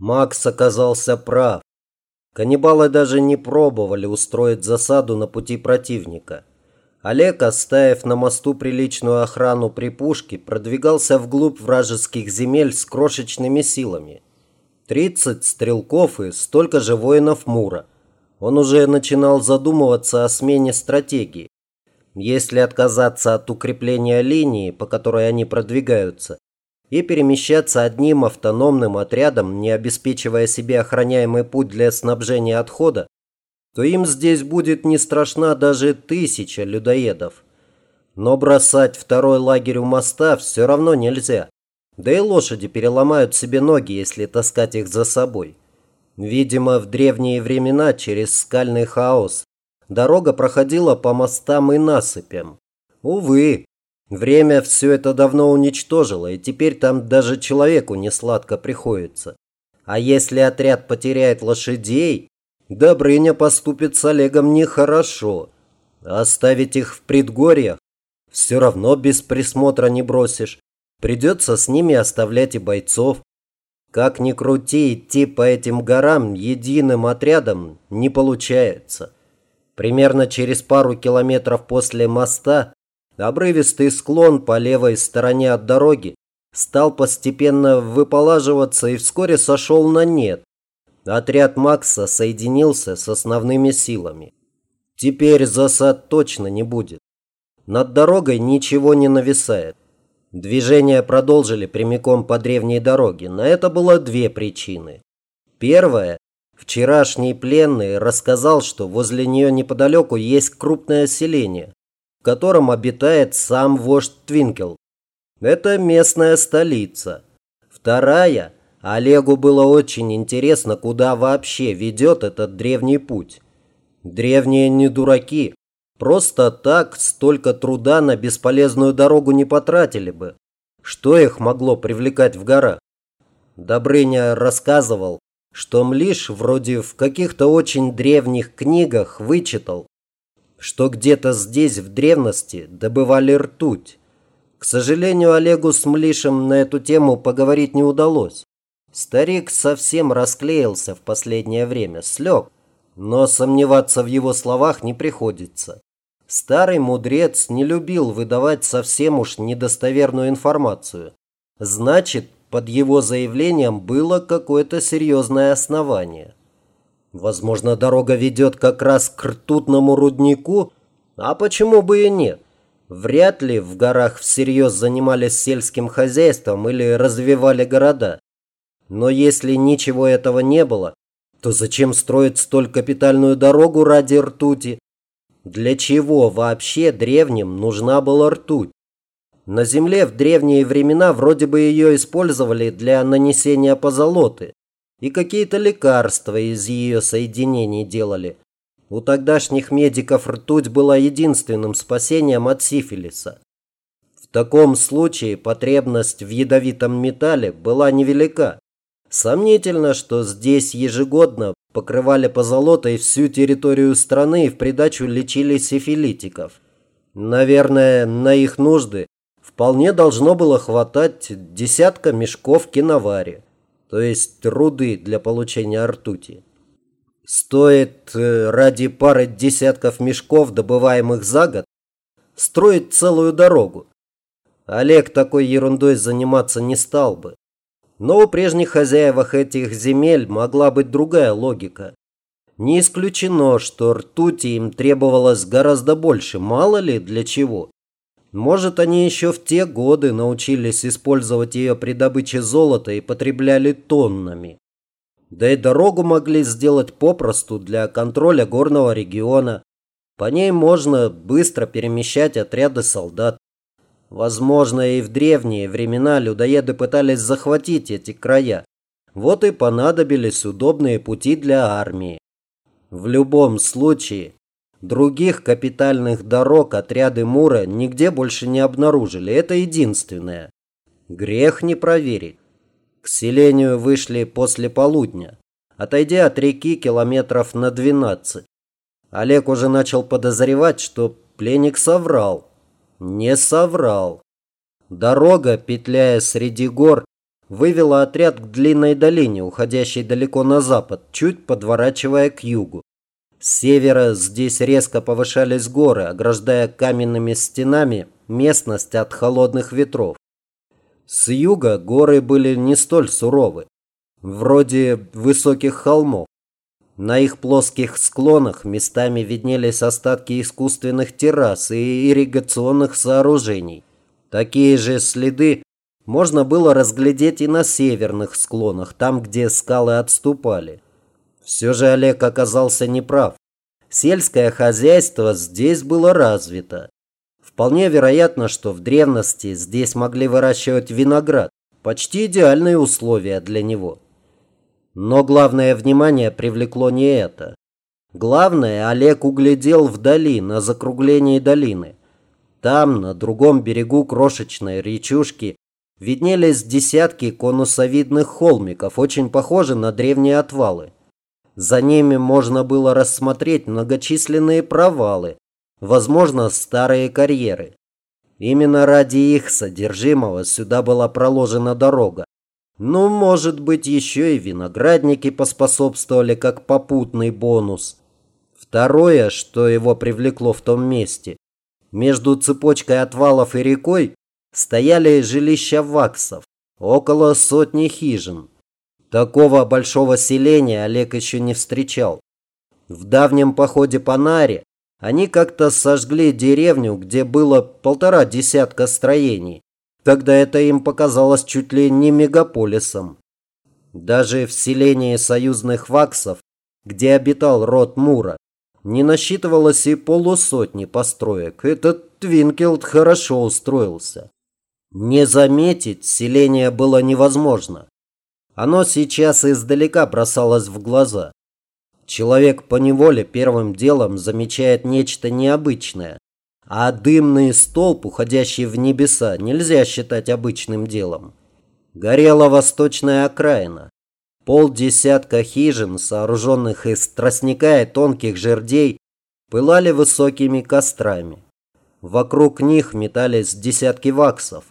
Макс оказался прав. Каннибалы даже не пробовали устроить засаду на пути противника. Олег, оставив на мосту приличную охрану при пушке, продвигался вглубь вражеских земель с крошечными силами. 30 стрелков и столько же воинов Мура. Он уже начинал задумываться о смене стратегии. Если отказаться от укрепления линии, по которой они продвигаются, и перемещаться одним автономным отрядом, не обеспечивая себе охраняемый путь для снабжения отхода, то им здесь будет не страшна даже тысяча людоедов. Но бросать второй лагерь у моста все равно нельзя. Да и лошади переломают себе ноги, если таскать их за собой. Видимо, в древние времена через скальный хаос дорога проходила по мостам и насыпям. Увы, Время все это давно уничтожило, и теперь там даже человеку не сладко приходится. А если отряд потеряет лошадей, Добрыня поступит с Олегом нехорошо. Оставить их в предгорьях все равно без присмотра не бросишь. Придется с ними оставлять и бойцов. Как ни крути, идти по этим горам единым отрядом не получается. Примерно через пару километров после моста Обрывистый склон по левой стороне от дороги стал постепенно выполаживаться и вскоре сошел на нет. Отряд Макса соединился с основными силами. Теперь засад точно не будет. Над дорогой ничего не нависает. Движение продолжили прямиком по древней дороге. На это было две причины. Первая. Вчерашний пленный рассказал, что возле нее неподалеку есть крупное селение, в котором обитает сам вождь Твинкел. Это местная столица. Вторая. Олегу было очень интересно, куда вообще ведет этот древний путь. Древние не дураки. Просто так столько труда на бесполезную дорогу не потратили бы. Что их могло привлекать в горах? Добрыня рассказывал, что Млиш вроде в каких-то очень древних книгах вычитал, что где-то здесь в древности добывали ртуть. К сожалению, Олегу с Млишем на эту тему поговорить не удалось. Старик совсем расклеился в последнее время, слег, но сомневаться в его словах не приходится. Старый мудрец не любил выдавать совсем уж недостоверную информацию. Значит, под его заявлением было какое-то серьезное основание. Возможно, дорога ведет как раз к ртутному руднику, а почему бы и нет? Вряд ли в горах всерьез занимались сельским хозяйством или развивали города. Но если ничего этого не было, то зачем строить столь капитальную дорогу ради ртути? Для чего вообще древним нужна была ртуть? На Земле в древние времена вроде бы ее использовали для нанесения позолоты и какие-то лекарства из ее соединений делали. У тогдашних медиков ртуть была единственным спасением от сифилиса. В таком случае потребность в ядовитом металле была невелика. Сомнительно, что здесь ежегодно покрывали позолотой всю территорию страны и в придачу лечили сифилитиков. Наверное, на их нужды вполне должно было хватать десятка мешков киновари то есть руды для получения ртути. Стоит э, ради пары десятков мешков, добываемых за год, строить целую дорогу. Олег такой ерундой заниматься не стал бы. Но у прежних хозяевах этих земель могла быть другая логика. Не исключено, что ртути им требовалось гораздо больше, мало ли для чего. Может, они еще в те годы научились использовать ее при добыче золота и потребляли тоннами. Да и дорогу могли сделать попросту для контроля горного региона. По ней можно быстро перемещать отряды солдат. Возможно, и в древние времена людоеды пытались захватить эти края. Вот и понадобились удобные пути для армии. В любом случае, Других капитальных дорог отряды Мура нигде больше не обнаружили. Это единственное. Грех не проверить. К селению вышли после полудня, отойдя от реки километров на 12. Олег уже начал подозревать, что пленник соврал. Не соврал. Дорога, петляя среди гор, вывела отряд к длинной долине, уходящей далеко на запад, чуть подворачивая к югу. С севера здесь резко повышались горы, ограждая каменными стенами местность от холодных ветров. С юга горы были не столь суровы, вроде высоких холмов. На их плоских склонах местами виднелись остатки искусственных террас и ирригационных сооружений. Такие же следы можно было разглядеть и на северных склонах, там, где скалы отступали. Все же Олег оказался неправ. Сельское хозяйство здесь было развито. Вполне вероятно, что в древности здесь могли выращивать виноград. Почти идеальные условия для него. Но главное внимание привлекло не это. Главное Олег углядел вдали, на закруглении долины. Там, на другом берегу крошечной речушки, виднелись десятки конусовидных холмиков, очень похожи на древние отвалы. За ними можно было рассмотреть многочисленные провалы, возможно, старые карьеры. Именно ради их содержимого сюда была проложена дорога. Ну, может быть, еще и виноградники поспособствовали как попутный бонус. Второе, что его привлекло в том месте. Между цепочкой отвалов и рекой стояли жилища ваксов, около сотни хижин. Такого большого селения Олег еще не встречал. В давнем походе по Наре они как-то сожгли деревню, где было полтора десятка строений. Тогда это им показалось чуть ли не мегаполисом. Даже в селении союзных ваксов, где обитал род Мура, не насчитывалось и полусотни построек. Этот Твинкелд хорошо устроился. Не заметить селение было невозможно. Оно сейчас издалека бросалось в глаза. Человек по неволе первым делом замечает нечто необычное. А дымный столб, уходящий в небеса, нельзя считать обычным делом. Горела восточная окраина. Полдесятка хижин, сооруженных из тростника и тонких жердей, пылали высокими кострами. Вокруг них метались десятки ваксов.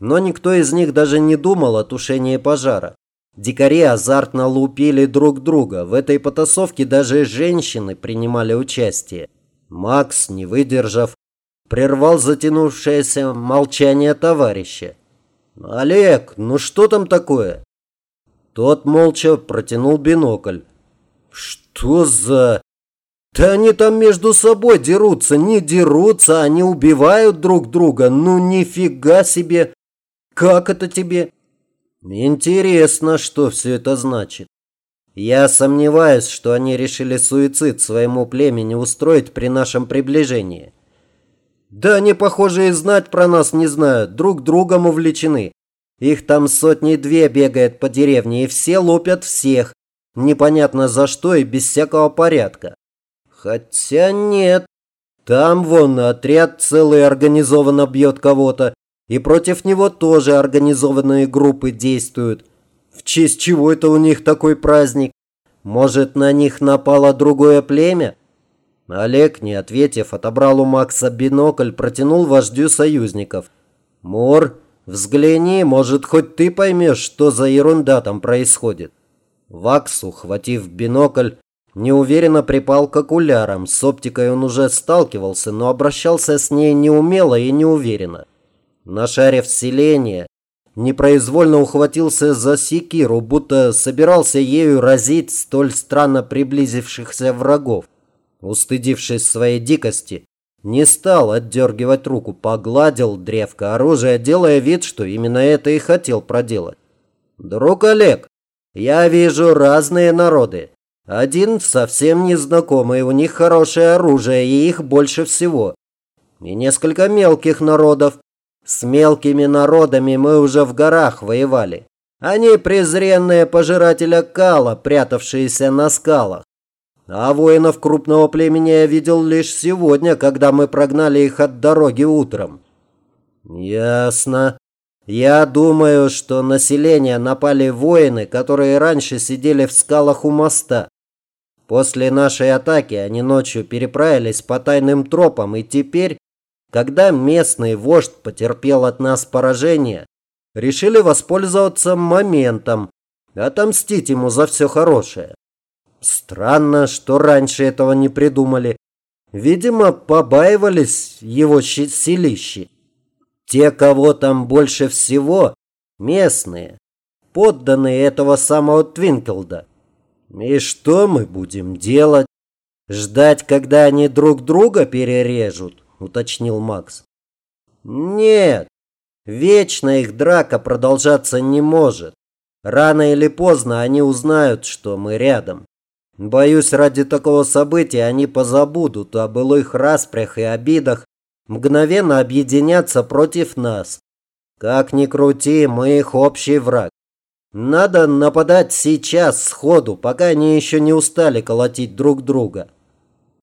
Но никто из них даже не думал о тушении пожара. Дикари азартно лупили друг друга. В этой потасовке даже женщины принимали участие. Макс, не выдержав, Прервал затянувшееся молчание товарища. «Олег, ну что там такое?» Тот молча протянул бинокль. «Что за...» «Да они там между собой дерутся, не дерутся, они убивают друг друга. Ну нифига себе! Как это тебе?» «Интересно, что все это значит. Я сомневаюсь, что они решили суицид своему племени устроить при нашем приближении. Да они, похоже, и знать про нас не знают, друг другом увлечены. Их там сотни-две бегает по деревне, и все лупят всех. Непонятно за что и без всякого порядка. Хотя нет. Там вон отряд целый организованно бьет кого-то, и против него тоже организованные группы действуют. В честь чего это у них такой праздник? Может, на них напало другое племя? Олег, не ответив, отобрал у Макса бинокль, протянул вождю союзников. «Мор, взгляни, может, хоть ты поймешь, что за ерунда там происходит». Вакс, ухватив бинокль, неуверенно припал к окулярам. С оптикой он уже сталкивался, но обращался с ней неумело и неуверенно. Нашарив селение, непроизвольно ухватился за секиру, будто собирался ею разить столь странно приблизившихся врагов. Устыдившись своей дикости, не стал отдергивать руку, погладил древко оружия, делая вид, что именно это и хотел проделать. «Друг Олег, я вижу разные народы. Один совсем незнакомый, у них хорошее оружие, и их больше всего. И несколько мелких народов. С мелкими народами мы уже в горах воевали. Они презренные пожиратели кала, прятавшиеся на скалах. А воинов крупного племени я видел лишь сегодня, когда мы прогнали их от дороги утром. Ясно. Я думаю, что население напали воины, которые раньше сидели в скалах у моста. После нашей атаки они ночью переправились по тайным тропам, и теперь, когда местный вождь потерпел от нас поражение, решили воспользоваться моментом, отомстить ему за все хорошее. Странно, что раньше этого не придумали. Видимо, побаивались его селищи. Те, кого там больше всего, местные, подданные этого самого Твинклда. И что мы будем делать? Ждать, когда они друг друга перережут, уточнил Макс. Нет, вечно их драка продолжаться не может. Рано или поздно они узнают, что мы рядом. Боюсь, ради такого события они позабудут о былых распрях и обидах, мгновенно объединятся против нас. Как ни крути, мы их общий враг. Надо нападать сейчас, сходу, пока они еще не устали колотить друг друга.